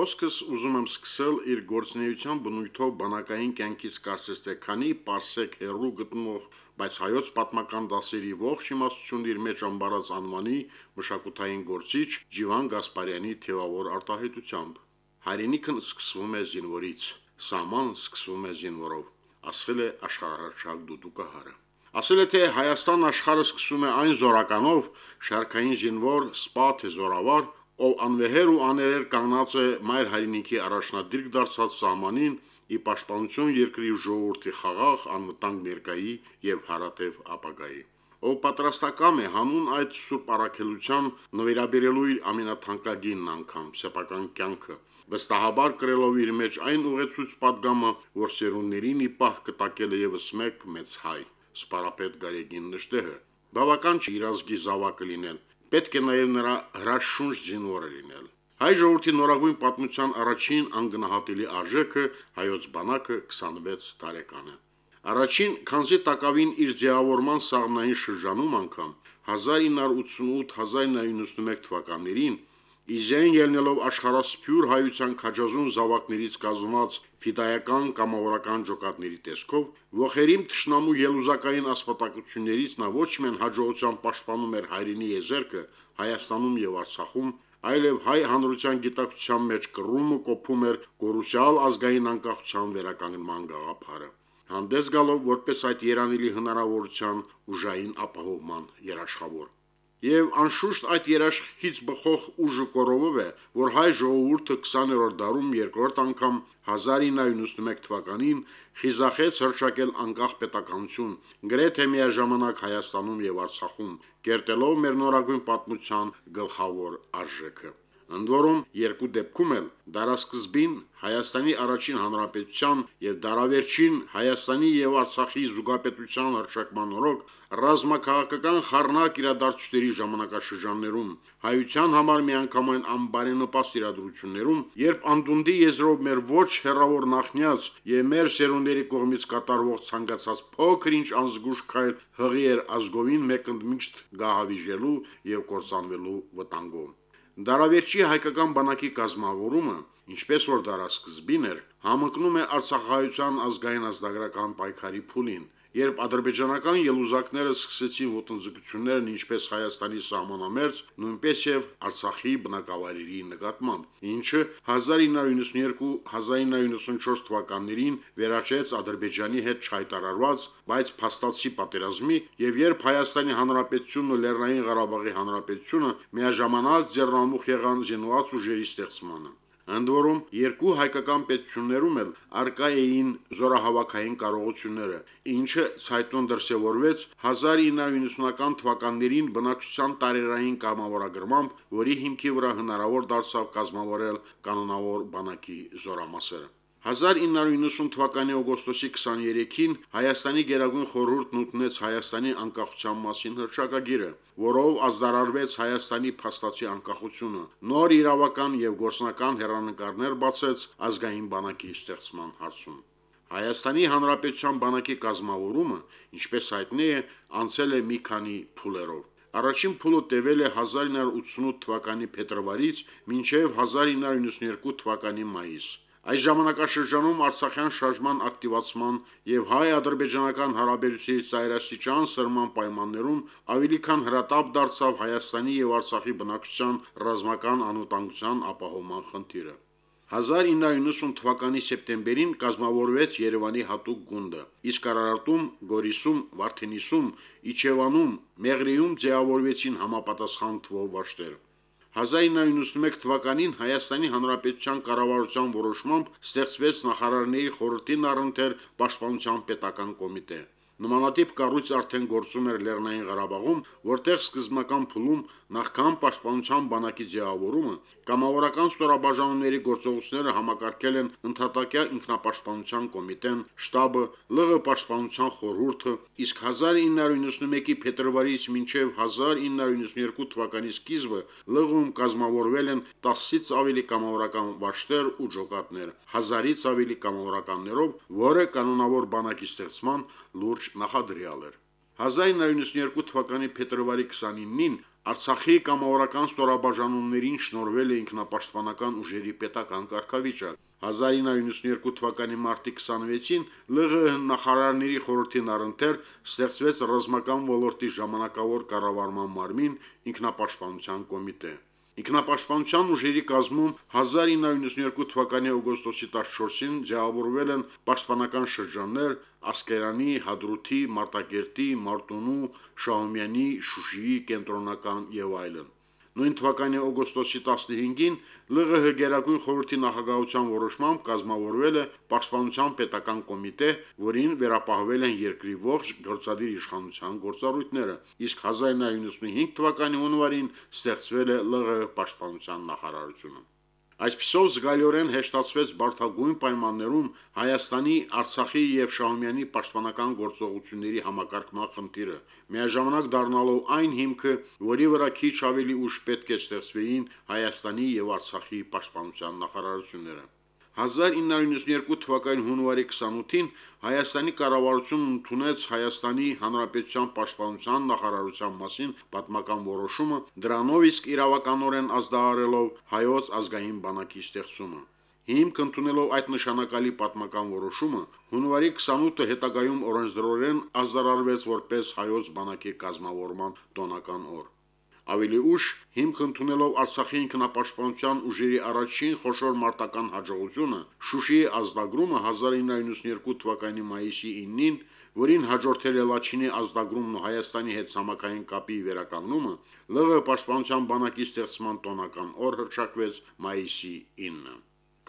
Խոսքս ուզում եմ սկսել իր գործնեայության բնույթով բանակային կյանքից կարծես թե քանի պարսեք հերու գտնվող, բայց հայոց պատմական դասերի ողջ իմաստությունն իր մեջ ամբարած անվանի մշակութային գործիչ Ջիվան Գասպարյանի թևավոր արտահայտությամբ։ Հայրենիքն սկսվում է զինվորից, սահման սկսվում է զինվորով, ասել է աշխարհահռչակ Դուդուկահարը։ Ասել է թե Հայաստան աշխարհը սկսում է այն զորականով, շարքային զինվոր, սպա թե զորավար, ով անվեհեր ու աներեր կանած է մայր հայրենիքի առաջնադիրք դարձած սահմանին ի պաշտպանություն երկրի ժողովրդի խաղաղ անվտանգ ներկայի եւ հարատև ապագայի ով պատրաստակամ է հանուն այդ սուրբ առաքելության նվերաբերելու իր ամենաթանկագինն անգամ սեփական կյանքը վստահաբար կրելով իր մեջ այն ուղեցույց падգամը, որ սերունդերին ի պահ կտակել է եւս մեկ մեծ հայ, սպարապետ Գարեգին Նժդեհը։ Բավական չի իր ազգի զավակը լինել, պետք է նաև նրա հրաշշունչ զինվորը լինել։ Հայ ժողովրդի նորագույն պատմության առաջին անգնահատելի արժեքը հայոց բանակը 26 տարեկանը։ Առաջին քանզի տակավին իր ձևավորման սաղմնային շրջանում անգամ 1988-1991 թվականներին Իզեն ելնելով աշխարհասփյուր հայության քաջազուն զավակներից կազմված ֆիդայական կամավորական ջոկատների տեսքով, ողերիմ ճշնամու ելուզակային ասպատակություններից նա ոչ միայն հաջողությամբ պաշտպանում էր հայրենի եզերքը Հայաստանում եւ Արցախում, այլև հայ հանրության գիտակցության մեջ կռում ու կոփում էր կորուսիալ ազգային անկախության վերականգնման գաղափարը հանդես գալով որպես այդ երանելի հնարավորության ուժային ապահովման երաշխավոր։ Եվ անշուշտ այդ երաշխիքից բխող ուժը կորովով է, որ հայ ժողովուրդը 20-րդ դարում երկրորդ անգամ 1991 թվականին խիզախեց հրճակել անկախ պետականություն, գրեթե միաժամանակ Հայաստանում եւ Արցախում, կերտելով մեր նորագույն պատմության գլխավոր արժեքը։ Ընդ որում, երկու դեպքում էլ դարաշրջին Հայաստանի առաջին հանրապետության եւ դարավերջին Հայաստանի եւ Արցախի զուգապետության հրճակման օրոք ռազմաքաղաքական խառնակ իրադարձությունների ժամանակաշրջաններում հայության համար միանգամայն անբարենպաստ իրադրություններում, երբ անդունդի եզրով մեր ոչ հերավոր նախնյաց եւ մեր սերունդերի կողմից կատարվող ցանկացած փոքր-ինչ անզգուշ քայլ հղի էր ազգովին մեկընդմիշտ գահավիժելու եւ կործանվելու վտանգով։ Դարավերջի հայկական բանակի կազմավորումը, ինչպես որ դարաշրջին էր, համընկնում է Արցախահայության ազգային ազգագրական պայքարի փուլին, երբ ադրբեջանական ելուզակները սկսեցին ոտնձգություններն ինչպես Հայաստանի սահմանամերձ, նույնպես եւ Արցախի բնակավայրերի նկատմամբ, ինչը 1992-1994 թվականներին վերաճեց Ադրբեջանի հետ չհայտարարված, բայց փաստացի պատերազմի եւ երբ Հայաստանի Հանրապետությունն ու Լեռնային Ղարաբաղի Հանրապետությունը միաժամանակ ձեռնամուխ եղան զինված ուժերի ստեղծմանը։ Ընդ որում, երկու հայկական պետություններում էլ արկա էին զորահավաքային կարողությունները, ինչը ցայտուն դրսևորվեց 1990-ական թվականներին բնակչության տարերային կամավորագրմամբ, որի հիմքի վրա հնարավոր դարձավ կազմավորել կանոնավոր բանակի զորամասերը։ 1990 թվականի օգոստոսի 23-ին Հայաստանի Գերագույն խորհուրդն ուտնեց Հայաստանի անկախության մասին հռչակագիրը, որով ազդարարվեց Հայաստանի փաստացի անկախությունը, նոր իրավական եւ գործնական հերանեկարներ բացեց ազգային բանակի ստեղծման հարցում։ Հայաստանի Հանրապետության բանակի կազմավորումը, ինչպես հայտնի է, անցել է մի քանի փուլերով։ Առաջին փուլը տևել է 1988 թվականի փետրվարից մինչև 1992 թվականի մայիս։ Այս ժամանակաշրջանում Արցախյան շարժման ակտիվացման եւ հայ-ադրբեջանական հարաբերությունների ծայրաստիճան սրման պայմաններում ավելի քան հրատապ դարձավ Հայաստանի եւ Արցախի բնակչության ռազմական անվտանգության ապահովման խնդիրը։ 1990 թվականի սեպտեմբերին կազմավորվեց Երևանի հատուկ գունդը, իսկ Արարատում, Գորիսում, Վարդենիսում, Իջևանում, Մեղրիում ձևավորվեցին համապատասխան թվով վաշտեր։ 1991 թվականին Հայաստանի Հանրապետության կառավարության որոշմամբ ստեղծվեց նախարարների խորհրդին առընթեր Պաշտպանության պետական կոմիտե։ Նմանատիպ կառույց արդեն գործում էր Լեռնային Ղարաբաղում, որտեղ սկզբնական փուլում նախքան պաշտպանության բանակի ձևավորումը կամավորական ստորաբաժանումների գործողությունները համակարգել են ընդհատակյա ինքնապաշտպանության կոմիտեն, շտաբը, ԼՂ պաշտպանության խորհուրդը, իսկ 1991-ի փետրվարից մինչև 1992 թվականի սկիզբը ԼՂ-ում կազմավորվել են 10-ից ավելի կամավորական վաշտեր ու ջոկատներ, 1000-ից ավելի կամավորականներով, որը կանոնավոր բանակի ստեղծման լուրջ նախադրյալ էր։ 1992 թվականի փետրվարի 29-ին Արցախի կամավորական ստորաբաժանումներին շնորվել է ինքնապաշտպանական ուժերի պետական կարգավիճակ։ 1992 թվականի մարտի 26-ին ԼՂՀ նախարարների խորհրդին առընթեր ստեղծվեց ռազմական ոլորտի ժամանակավոր կառավարման մարմին ինքնապաշտպանության կոմիտե։ Ինքնապաշտպանության ուժերի կազմում 1992 թվականի օգոստոսի 14-ին ձևավորվել են պաշտպանական շրջաններ Ասկերանի, Հադրութի, Մարտակերտի, Մարտունու, Շահումյանի, Շուշիի, Կենտրոնական եւ այլն։ Նույն թվականի օգոստոսի 15-ին ԼՂՀ Գերագույն խորհրդի նախագահության որոշմամբ կազմավորվել է Պաշտպանության պետական կոմիտե, որին վերապահվել են երկրի ողջ գործադիր իշխանության գործառույթները, իսկ 1995 թվականի հունվարին ստեղծվել է ԼՂՀ Պաշտպանության նախարարությունը։ Այսպիսով զգալիորեն հեշտացվեց բարթագույն պայմաններում Հայաստանի, Արցախի եւ Շահումյանի պաշտպանական գործողությունների համակարգման խնդիրը, միաժամանակ դառնալով այն հիմքը, որի վրա քիչ ավելի ուշ պետք է ստեղծվեին Հայաստանի եւ Արցախի պաշտպանության նախարարությունները։ 1992 թվականի հունվարի 28-ին Հայաստանի կառավարությունն ընդունեց Հայաստանի Հանրապետության Պաշտպանության նախարարության մասին պատմական որոշումը, դրանով իսկ իրավականորեն ազդարարելով հայոց ազգային բանակի ստեղծումը։ Հիմք ընդունելով այդ նշանակալի պատմական որոշումը, հունվարի 28-ը հետագայում օրենսդրորեն ազդարարվեց որպես հայոց բանակի կազմավորման տոնական օր։ Ավելի ուշ հիմք ընդունելով Արցախի ինքնապաշտպանության ուժերի առաջին խոշոր մարտական հաջողությունը Շուշիի ազդագրումը 1992 թվականի մայիսի 9-ին, որին հաջորդել է Լաչինի ազդագրումն ու Հայաստանի հետ ցամաքային կապի վերականգնումը, ԼՂ պաշտպանության բանակի ստեղծման տոնական օր հռչակվեց մայիսի 9-ը։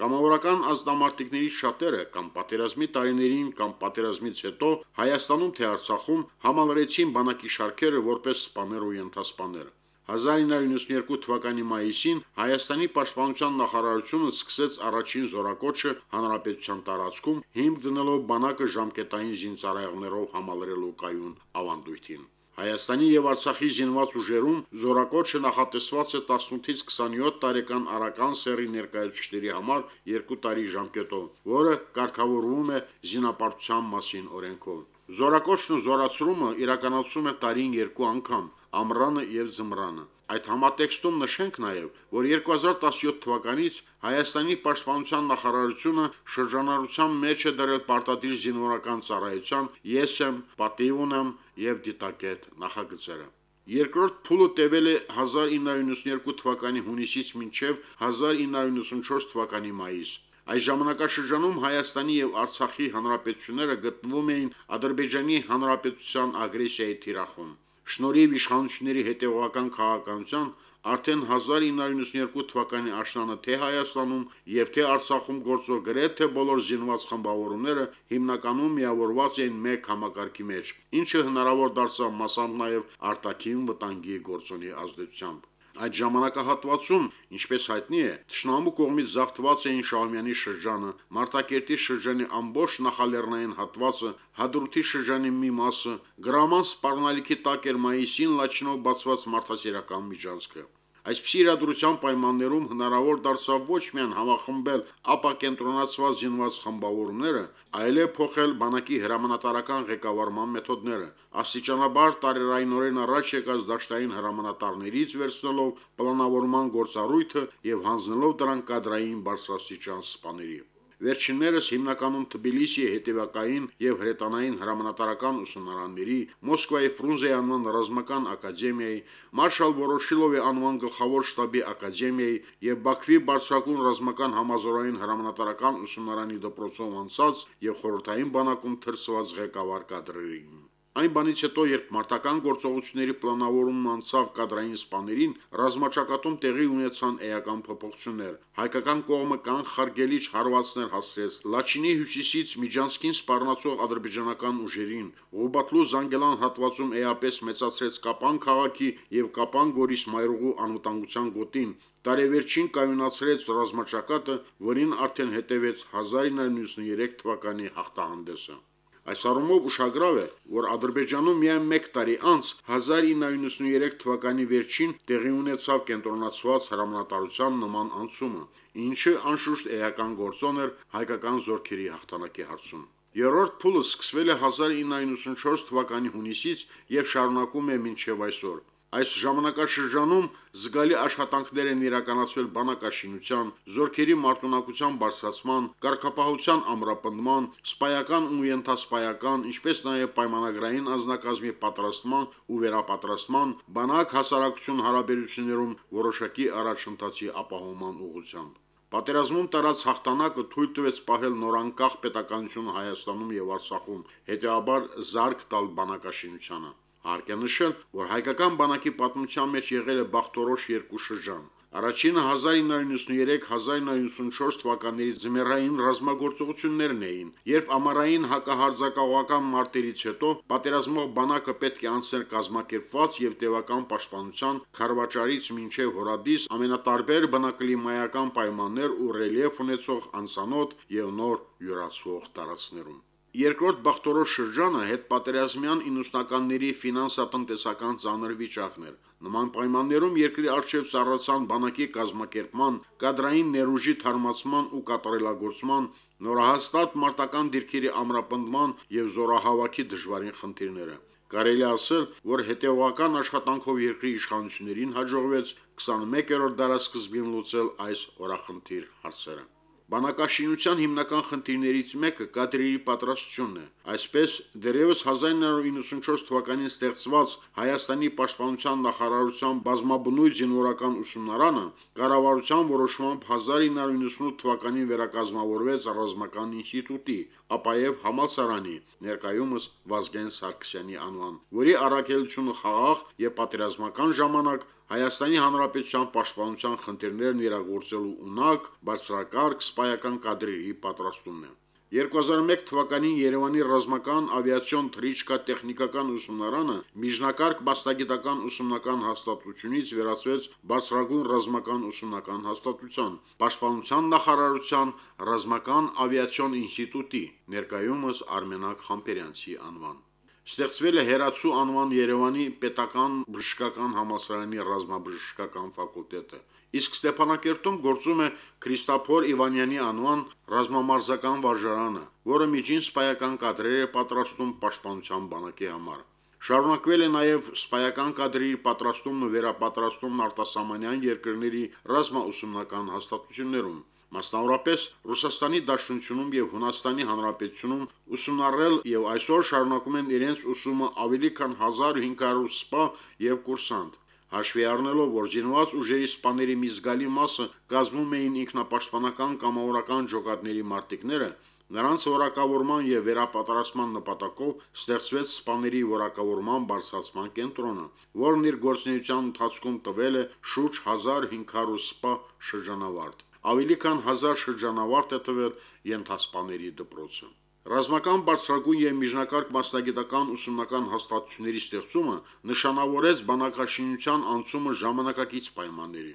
Կամավորական ազդամարտիկներից շատերը կամ պատերազմի տարիներին կամ պատերազմից հետո Հայաստանում թե Արցախում համալրեցին բանակի շարքերը որպես սպաներ ու ենթասպաներ։ 1992 թվականի մայիսին Հայաստանի պաշտպանության նախարարությունը սկսեց առաջին զորակոչը հանրապետության տարածքում, հիմք դնելով բանակը ժամկետային զինծառայողներով համալրելու կայուն ավանդույթին։ Հայաստանի եւ Արցախի զինված ուժերում զորակոչը նախատեսված է 18-ից 27 տարեկան արական սերի ներկայացուցիչների համար 2 տարի ժամկետով, որը կարգավորվում է զինապարտության մասին օրենքով։ Զորակոչն ու զորացրումը իրականացում է տարին երկու անգամ՝ ամռանը եւ ձմռանը։ Այդ համատեքստում նշենք նաև, որ 2017 թվականից Հայաստանի պաշտպանության նախարարությունը շրջանառության մեջ է դրել պարտադիր զինվորական ծառայության «Ես եմ, պատիվ ունեմ» եւ «Դիտակետ» նախագծերը։ Երկրորդ փուլը տևել է 1992 թվականի հունիսից մինչև 1994 թվականի մայիս։ Այս ժամանակաշրջանում Հայաստանի եւ Արցախի հանրապետությունները գտնվում էին Ադրբեջանի հանրապետության ագրեսիայի թիրախում։ Շնորհիվ իշխանությունների հետևողական քաղաքականության արդեն 1992 թվականի աշնանը թե Հայաստանում եւ թե Արցախում գործող գրեթե բոլոր զինված խմբավորումները հիմնականում միավորված էին մեկ համակարգի մեջ, ինչը հնարավոր դարձավ մասամբ նաեւ արտաքին վտանգի գործոնի ազդեցությամբ։ Այդ ժամանակահատվածում, ինչպես հայտնի է, Տշնամու կողմից զավթված էին Շահումյանի շրջանը, Մարտակերտի շրջանի ամբողջ նախալեռնային հատվածը, Հադրութի շրջանի մի մասը, գրաման սպառնալիքի տակ էր մայիսին Լաչինով բացված մարդասիրական միջանցքը։ Այսպիսի իրադրության պայմաններում հնարավոր դարձավ ոչ միայն համախմբել ապակենտրոնացված զինված խմբավորումները, այլև փոխել բանակի հրամանատարական ղեկավարման մեթոդները, աստիճանաբար տարերայնորեն առաջ եկած դաշտային հրամանատարներից վերցնելով պլանավորման գործառույթը եւ հանձնելով դրան կադրային բարձրաստիճան սպաների։ Վերջիններս հիմնականում Թբիլիսիի հետևակային եւ հրետանային հրամանատարական ուսումնարանների, Մոսկվայի Ֆրունզեի անվան ռազմական ակադեմիայի, Մարշալ Վորոշիլովի անվան գլխավոր շտաբի ակադեմիայի եւ Բաքվի բարձրագույն ռազմական համազորային հրամանատարական ուսումնարանի դպրոցով անցած եւ խորհրդային բանակում թրսված ղեկավար կադրերին։ Այն բանից հետո, երբ մարտական գործողությունների պլանավորումն անցավ կադրային սպաներին, ռազմաճակատում տեղի ունեցան էական փոփոխություններ։ Հայկական կողմը կանխարգելիչ հարվածներ հասցրեց Լաչինի հյուսիսից Միջանցքին սպառնացող ադրբեջանական ուժերին։ Ղուբատլու Զանգելան հատվածում էապես մեծացրեց Կապան քաղաքի եւ Կապան Գորիս մայրուղու անվտանգության գոտին, տարեվերջին կայունացրեց ռազմաճակատը, որին արդեն հետևեց 1993 թվականի հաղթահանդեսը։ Այս առումով ուշագրավ է, որ Ադրբեջանում միայն 1 տարի անց 1993 թվականի վերջին տեղի ունեցավ կենտրոնացված հրամանատարության նման անցումը, ինչը անշուշտ էական գործոն էր հայկական զորքերի հաղթանակի հարցում։ Երրորդ փուլը սկսվել է 1994 թվականի հունիսից եւ շարունակում է մինչև այսօր։ Այս ժամանակաշրջանում զգալի աշխատանքներ են իրականացվել բանակաշինության, զորքերի մարտունակության բարձրացման, կարգապահության ամրապնդման, սպայական ու ենթասպայական, ինչպես նաև պայմանագրային անձնակազմի պատրաստման ու վերապատրաստման, բանակ հասարակություն հարաբերություններում որոշակի առաջընթացի ապահովման ուղղությամբ։ Պատերազմում տարած հաղթանակը թույլ տվեց պահել նորանկախ պետականություն Հայաստանում եւ Արցախում, հետեւաբար զարգ տալ բանակաշինությանը։ Հարկ է նշել, որ հայկական բանակի պատմության մեջ եղել է բախտորոշ երկու շրջան։ Առաջինը 1993-1994 թվականների ձմեռային ռազմագործողություններն էին, երբ ամառային հակահարձակողական մարտերից հետո պատերազմող բանակը պետք է անցներ կազմակերպված եւ տևական պաշտպանության Խարվաճարից մինչեւ Հորադիս ամենատարբեր բնակլիմայական պայմաններ ու ռելիեֆ ունեցող անսանոթ եւ նոր յուրացվող տարածքներում։ Երկրորդ բախտորոշ շրջանը հետ պատերազմյան 90-ականների ֆինանսա-տնտեսական ծանր վիճակն էր։ Նման պայմաններում երկրի արժեվ ծառացան բանակի կազմակերպման, կադրային ներուժի թարմացման ու կատարելագործման, նորահաստատ մարտական դիրքերի ամրապնդման եւ զորահավաքի դժվարին խնդիրները։ Կարելի ասել, որ հետևողական աշխատանքով երկրի իշխանություններին հաջողվեց 21-րդ դարաշրջանին լուծել այս օրախնդիր հարցերը։ Բանակաշինության հիմնական խնդիրներից մեկը կադրերի պատրաստությունն է։ Այսպես, դերևս 1994 թվականին ստեղծված Հայաստանի պաշտպանության նախարարության բազմաբնույթ զինվորական ուսումնարանը կառավարության որոշմամբ 1998 թվականին վերակազմավորվեց ռազմական ինստիտուտի, ապա եւ համալսարանի, ներկայումս Վազգեն Սարգսյանի անվան, որի առաքելությունը խաղաղ եւ պատերազմական ժամանակ Հայաստանի Հանրապետության պաշտպանության խնդիրներն իրագործելու ունակ բարձրակարգ սպայական կադրերի պատրաստումն է։ 2001 թվականին Երևանի ռազմական ավիացիոն թրիչկա տեխնիկական ուսումնարանը միջնակարգ մասնագիտական ուսումնական հաստատությունից վերածվեց բարձրագույն ռազմական ուսումնական հաստատության, Պաշտպանության նախարարության ռազմական ավիացիոն ինստիտուտի, ներկայումս Արմենակ Խամպերյանցի անվան։ Ստեղծվել է Հերացու անվան Երևանի Պետական բժշկական համալսարանի ռազմաբժշկական ֆակուլտետը։ Իսկ Ստեփանակերտում գործում է Քրիստափոր Իվանյանի անվան ռազմամարզական վարժարանը, որը միջին սպայական կադրեր է պատրաստում պաշտպանության բանակի համար։ Շարունակվել է նաև սպայական կադրերի պատրաստումն ու վերապատրաստումն արտասահմանյան երկրների ռազմաուսումնական հաստատություններում։ Մասնավորապես Ռուսաստանի Դաշնությունում եւ Հունաստանի Հանրապետությունում ուսումնառել եւ այսօր շարունակում են իրենց ուսումը ավելի քան 1500 սպա եւ կուրսանտ։ Հաշվի առնելով, որ զինված ուժերի սպաների մի զգալի մասը կազմում էին ինքնապաշտպանական կամավորական ջոկատների մարտիկները, նրանց որակավորման եւ վերապատրաստման նպատակով ստեղծվեց սպաների որակավորման բարձրացման կենտրոնը, որն իր գործունեության ընթացքում տվել է շուրջ 1500 սպա շրջանավարտ ավելի քան 1000 շրջանավարտ է տվել ենթասպաների դպրոցը։ Ռազմական բարձրագույն եւ միջնակարգ մասնագիտական ուսումնական հաստատությունների ստեղծումը նշանավորեց բանակաշինության անցումը ժամանակակից պայմանների։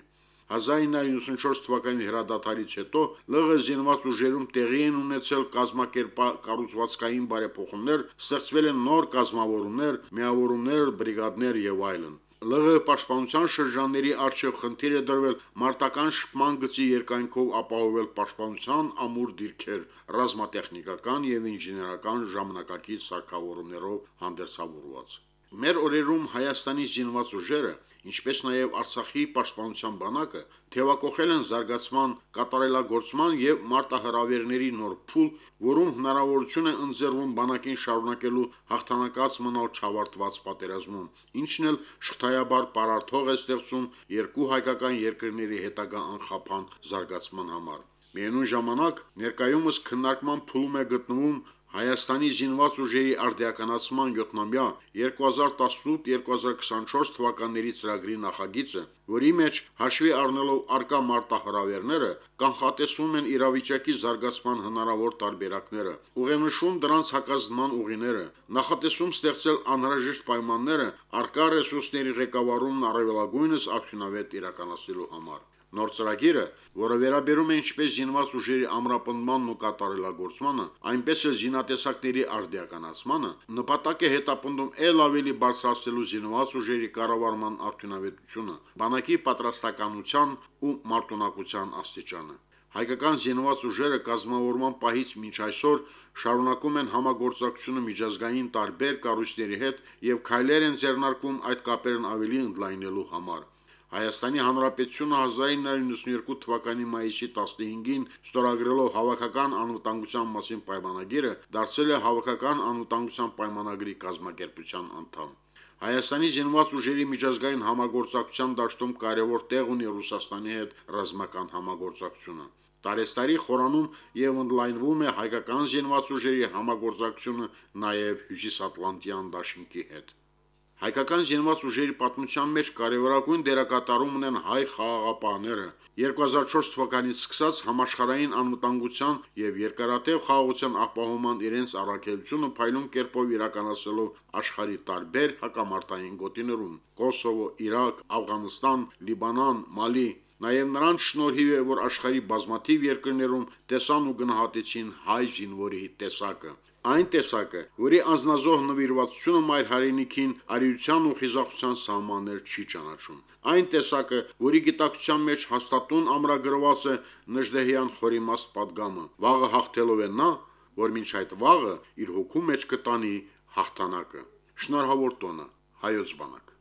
1994 թվականի հրադադարից հետո ԼՂ զինված ուժերում տեղի են ունեցել կազմակերպա կառուցվածքային բարեփոխումներ, ստեղծվել են նոր կազմավորումներ, միավորումներ, բրիգադներ եւ այլն։ ԼՂ պաշտպանության շրջանների արժեվ խնդիր է դրվել մարտական շփման գծի երկայնքով ապահովել պաշտպանության ամուր դիրքեր ռազմատեխնիկական եւ ինժեներական ժամանակակից սարքավորումներով հանդերձավորված Մեր օրերում Հայաստանի զինված ուժերը, ինչպես նաև Արցախի պաշտպանության բանակը, թևակողել են զարգացման, կատարելագործման եւ մարտահրավերների նոր փուլ, որում հնարավորություն է ընձեռվում բանակին շարունակելու հաղթանակած մնալ չավարտված պատերազմում, ինչն էլ շղթայաբար պարարթող է ստեղծում երկու հայկական երկրների հետագա անխափան զարգացման համար։ Միևնույն ժամանակ ներկայումս քննարկման փուլում է գտնվում Հայաստանի զինված ուժերի արդիականացման 7-ամյա 2018-2024 թվականների ծրագրի նախագիծը, որի մեջ հաշվի առնելով արկա մարտահրավերները, կանխատեսվում են իրավիճակի զարգացման հնարավոր տարբերակները, ուղենշում դրանց հակազդման ուղիները, նախատեսում ստեղծել անհրաժեշտ պայմանները արկա ռեսուրսների ղեկավարումն առավելագույնս արդյունավետ իրականացնելու համար։ Նոր ծրագիրը, որը վերաբերում է ինչպես զինված ուժերի ամրապնդմանն ու կատարելագործմանը, այնպես էլ զինատեսակների արդիականացմանը, նպատակ է հետապնդում ել ավելի բարձրացնելու զինված ուժերի կառավարման արդյունավետությունը, բանակի պատրաստականության ու մարտունակության աստիճանը։ Հայկական զինված ուժերը կազմավորման պահից մինչ այսօր շարունակում են համագործակցությունը միջազգային տարբեր կառույցների հետ եւ քայլեր են ձեռնարկում այդ կապերն ավելի ընդլայնելու համար։ Հայաստանի Հանրապետությունը 1992 թվականի մայիսի 15-ին ստորագրելով Հավաքական անվտանգության մասին պայմանագիրը դարձել է Հավաքական անվտանգության պայմանագրի կազմակերպության անդամ։ Հայաստանի զինված ուժերի միջազգային համագործակցության դաշտում կարևոր տեղ ունի Ռուսաստանի հետ ռազմական համագործակցությունը։ Տարեստարի խորանում եւ ընդլայնվում է հայկական զինված ուժերի համագործակցությունը նաեւ Հյուսիսատլանտյան դաշինքի հետ։ Հայկական զինված ուժերի պատմության մեջ կարևորագույն դերակատարում ունեն հայ խաղաղապահները, 2004 թվականից սկսած համաշխարհային անվտանգության եւ երկարատև խաղաղության ապահովման իրենց առաքելությունը փայլուն կերպով իրականացելով աշխարհի տարբեր հակամարտային գոտիներում՝ Կոսովո, Իրաք, Աֆղանստան, Լիբանան, Մալի, Նաև նրանց շնորհիվ է, որ աշխարհի բազմաթիվ երկրներում տեսան ու գնահատեցին հայ զինվորի տեսակը այն տեսակը, որի անznազող նվիրվածությունը մայր հայրենիքին արիության ու խիզախության սահմաններ չի ճանաչում, այն տեսակը, որի գիտակցության մեջ հաստատուն ամրագրված է Նժդեհյան խորիմաստ падգամը, վաղը հաղթելով է նա, որ մինչ այդ վաղը իր հոգու մեջ կտանի հաղթանակը։ Շնորհավոր տոնը, հայոց բանակ։